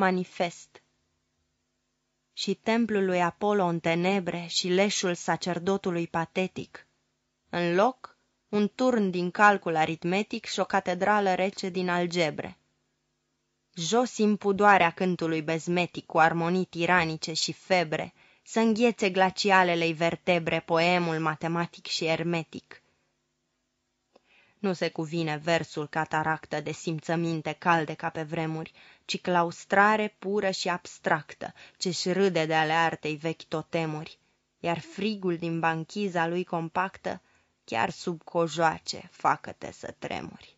Manifest Și templul lui Apollo în tenebre și leșul sacerdotului patetic. În loc, un turn din calcul aritmetic și o catedrală rece din algebre. Jos impudoarea cântului bezmetic cu armonii tiranice și febre, să înghețe glacialele vertebre poemul matematic și ermetic. Nu se cuvine versul cataractă de simțăminte calde ca pe vremuri, ci claustrare pură și abstractă, ce-și râde de ale artei vechi totemuri, iar frigul din banchiza lui compactă, chiar sub cojoace, facă-te să tremuri.